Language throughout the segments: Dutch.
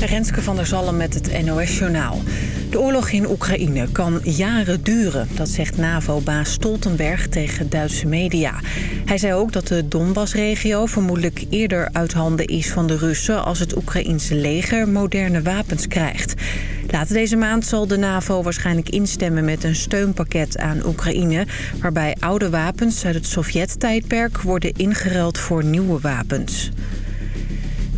Renske van der Zalm met het NOS-journaal. De oorlog in Oekraïne kan jaren duren, dat zegt NAVO-baas Stoltenberg tegen Duitse media. Hij zei ook dat de Donbass-regio vermoedelijk eerder uit handen is van de Russen... als het Oekraïense leger moderne wapens krijgt. Later deze maand zal de NAVO waarschijnlijk instemmen met een steunpakket aan Oekraïne... waarbij oude wapens uit het Sovjet-tijdperk worden ingeruild voor nieuwe wapens.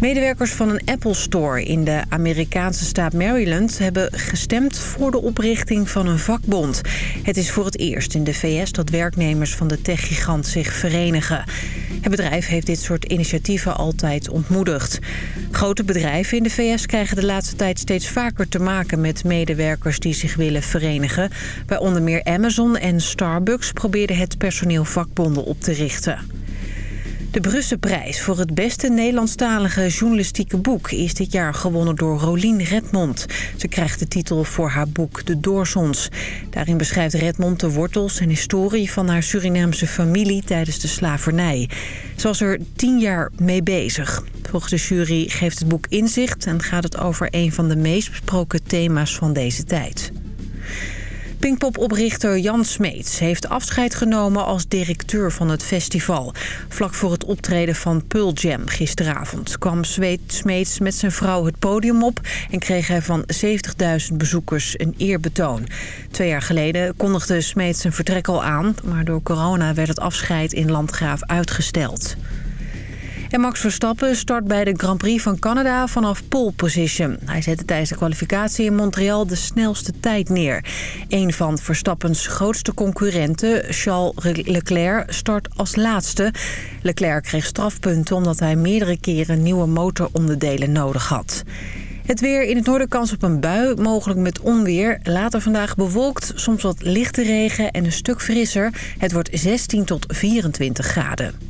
Medewerkers van een Apple Store in de Amerikaanse staat Maryland... hebben gestemd voor de oprichting van een vakbond. Het is voor het eerst in de VS dat werknemers van de techgigant zich verenigen. Het bedrijf heeft dit soort initiatieven altijd ontmoedigd. Grote bedrijven in de VS krijgen de laatste tijd steeds vaker te maken... met medewerkers die zich willen verenigen. Bij onder meer Amazon en Starbucks probeerden het personeel vakbonden op te richten. De Brusselprijs voor het beste Nederlandstalige journalistieke boek... is dit jaar gewonnen door Rolien Redmond. Ze krijgt de titel voor haar boek De Doorsons. Daarin beschrijft Redmond de wortels en historie... van haar Surinaamse familie tijdens de slavernij. Ze was er tien jaar mee bezig. Volgens de jury geeft het boek inzicht... en gaat het over een van de meest besproken thema's van deze tijd. Pinkpop-oprichter Jan Smeets heeft afscheid genomen als directeur van het festival. Vlak voor het optreden van Pearl Jam gisteravond kwam Smeets met zijn vrouw het podium op... en kreeg hij van 70.000 bezoekers een eerbetoon. Twee jaar geleden kondigde Smeets zijn vertrek al aan... maar door corona werd het afscheid in Landgraaf uitgesteld. En Max Verstappen start bij de Grand Prix van Canada vanaf pole position. Hij zette tijdens de kwalificatie in Montreal de snelste tijd neer. Een van Verstappens grootste concurrenten, Charles Leclerc, start als laatste. Leclerc kreeg strafpunten omdat hij meerdere keren nieuwe motoronderdelen nodig had. Het weer in het noorden kans op een bui, mogelijk met onweer. Later vandaag bewolkt, soms wat lichte regen en een stuk frisser. Het wordt 16 tot 24 graden.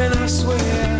and I swear.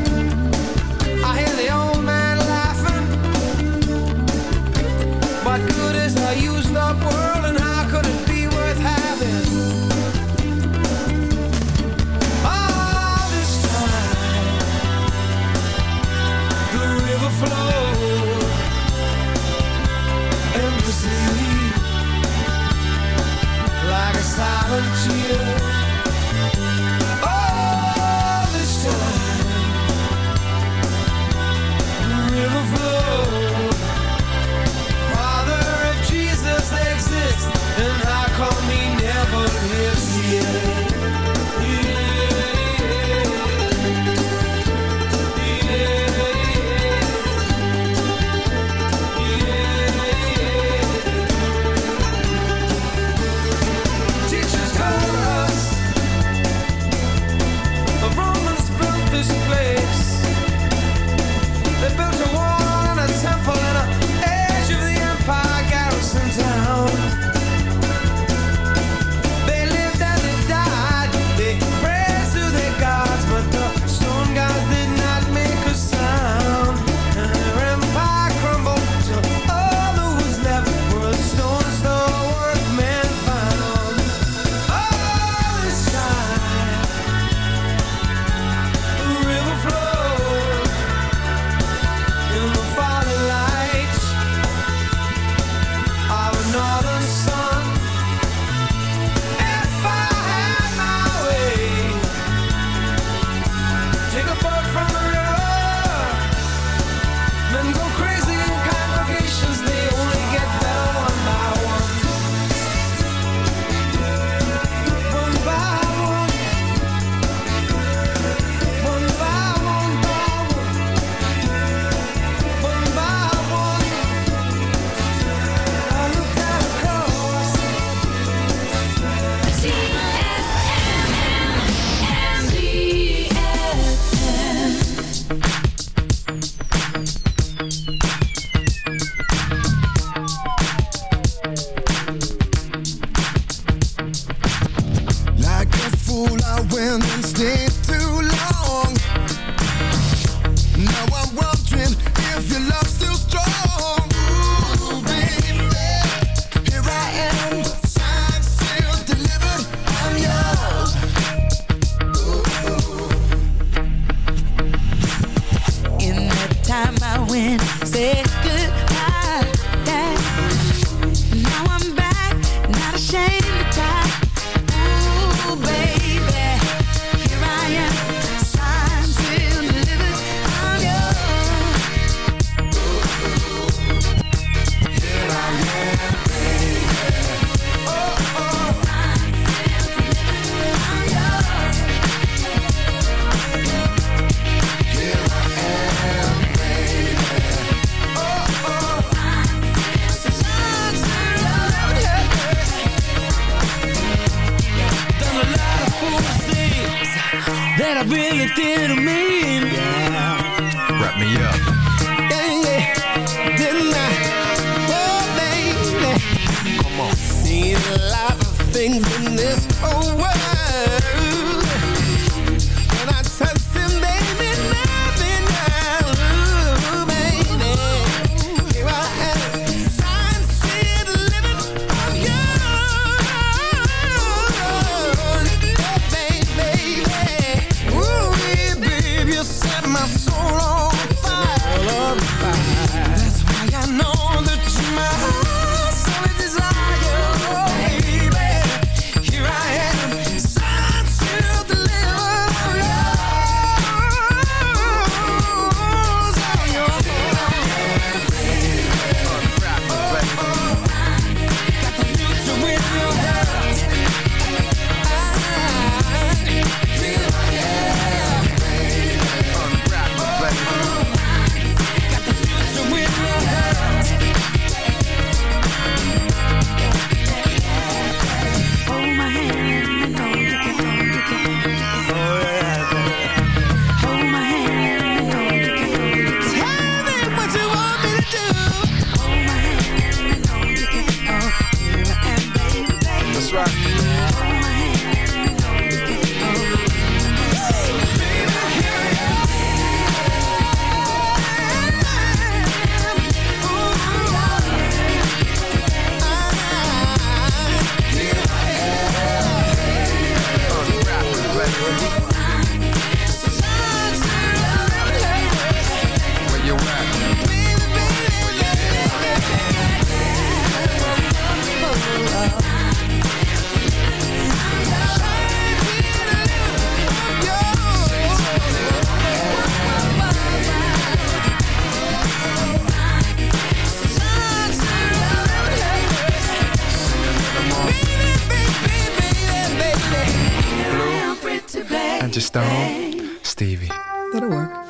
Roger Stone, Stevie. That'll work.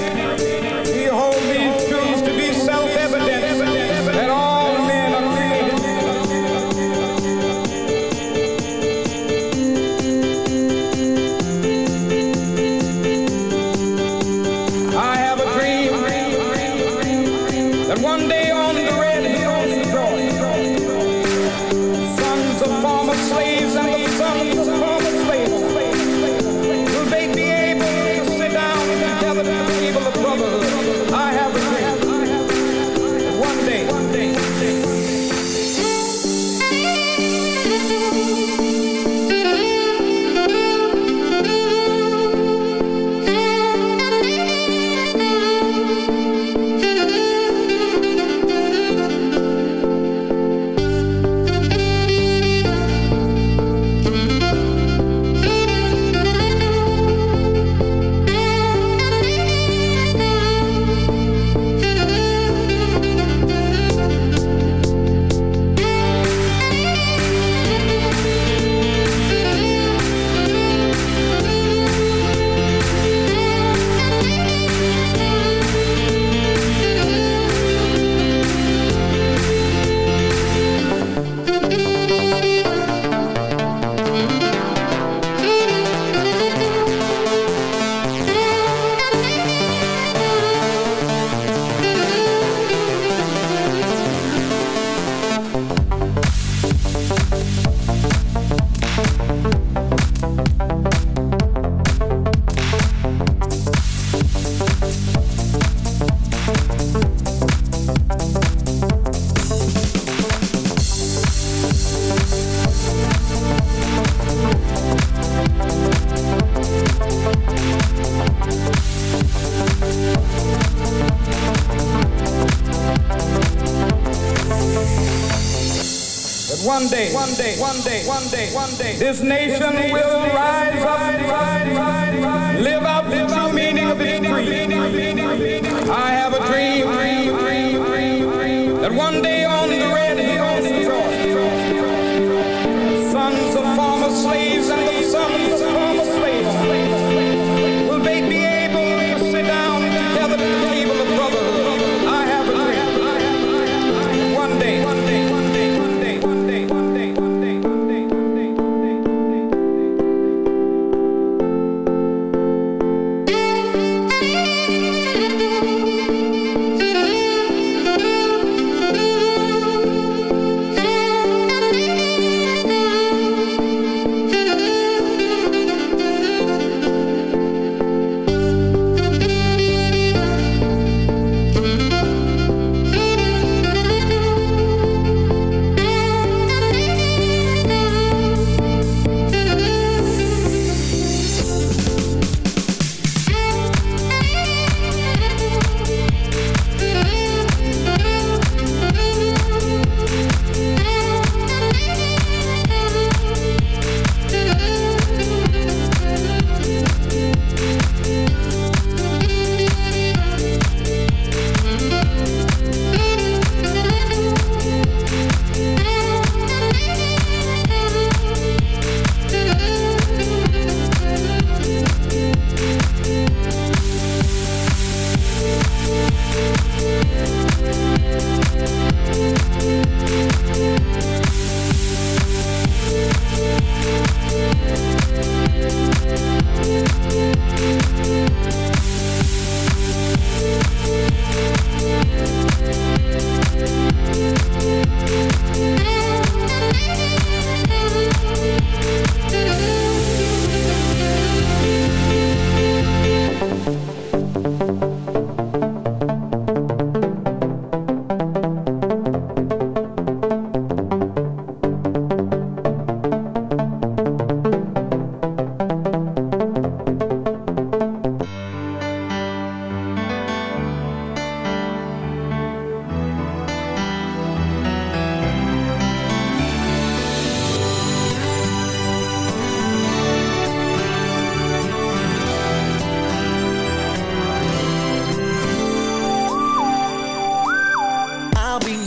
one day, this nation will rise up. Rise,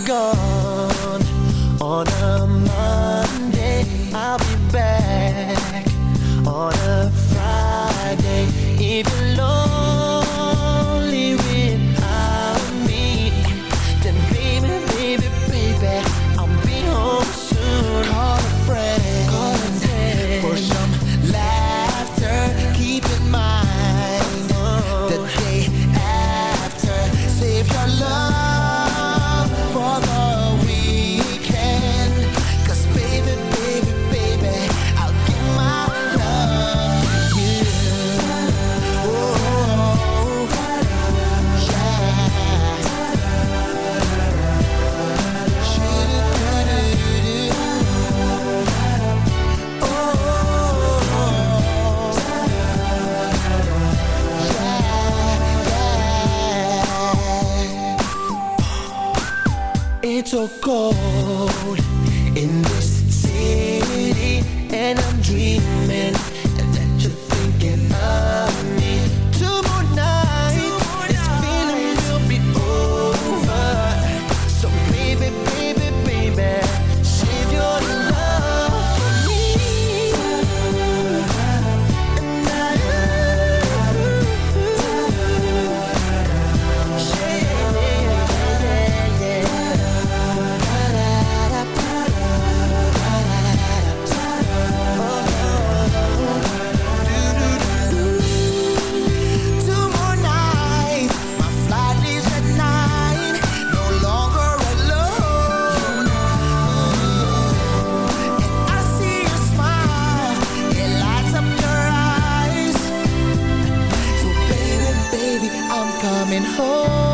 gone on a Monday. I'll be back on a Friday, even though. so cold coming home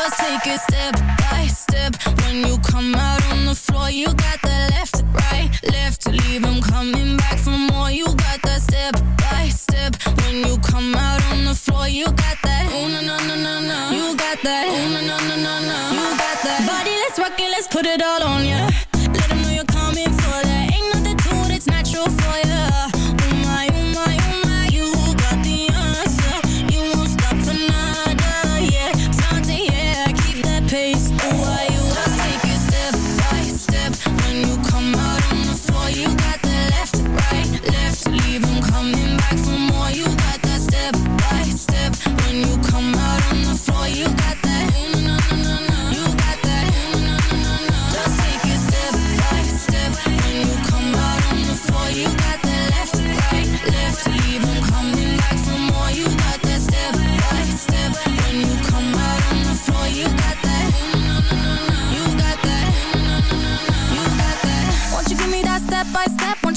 Just take it step by step. When you come out on the floor, you got that left right, left to leave 'em coming back for more. You got that step by step. When you come out on the floor, you got that. Ooh, na na na na na. You got that. Ooh, na na na na na. You got that. Body, let's rock it, let's put it all on ya. Let 'em know you're coming for that. Ain't nothing to it, it's natural for ya.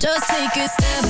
Just take a step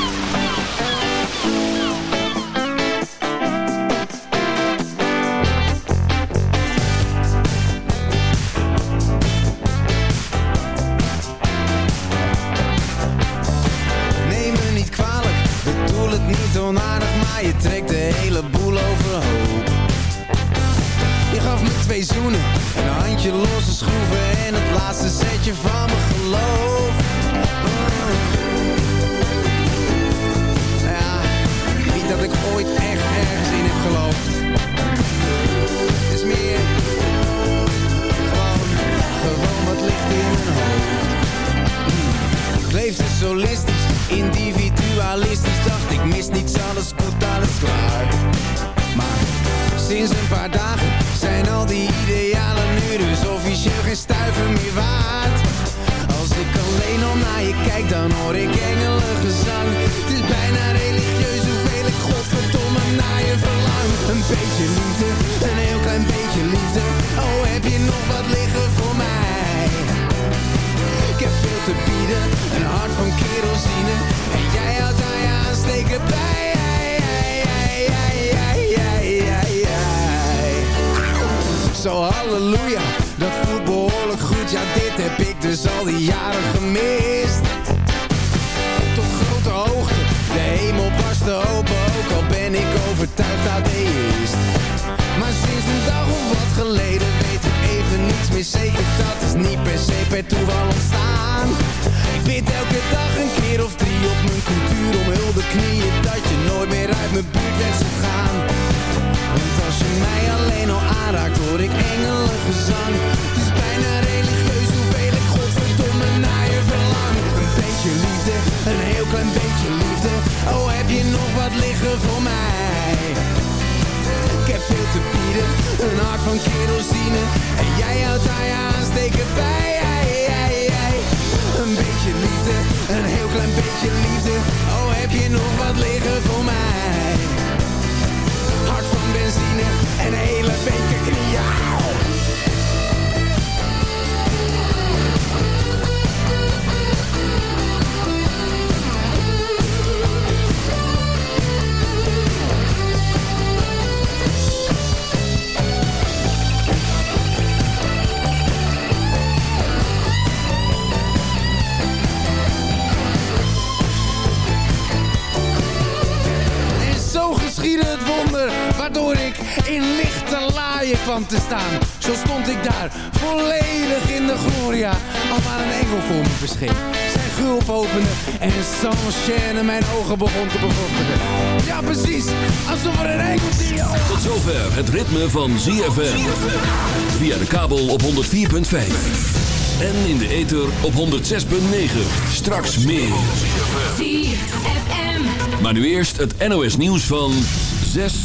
Jaren gemist. Tot grote hoogte, de hemel barstte open Ook al ben ik overtuigd atheïst Maar sinds een dag of wat geleden weet ik even niets meer zeker. Dat is niet per se per toeval ontstaan. Ik bid elke dag een keer of drie op mijn cultuur Om hulde knieën dat je nooit meer uit mijn buurt zou gaan. Want als je mij alleen al aanraakt hoor ik engelengezang Het is bijna Je nog wat liggen voor mij? Ik heb veel te bieden, een hart van kerosine. En jij houdt aan je aansteken bij. Een beetje liefde, een heel klein beetje liefde. Oh heb je nog wat liggen voor mij? Hart van benzine en hele weken knieën Waardoor ik in lichte laaien kwam te staan. Zo stond ik daar, volledig in de gloria. Al waar een engel voor me verscheen. Zijn gulp opende en sans mijn ogen begon te bevochtigen. Ja precies, alsof er een engel die... Tot zover het ritme van ZFM Via de kabel op 104.5 en in de ether op 106.9. Straks meer. Maar nu eerst het NOS nieuws van 6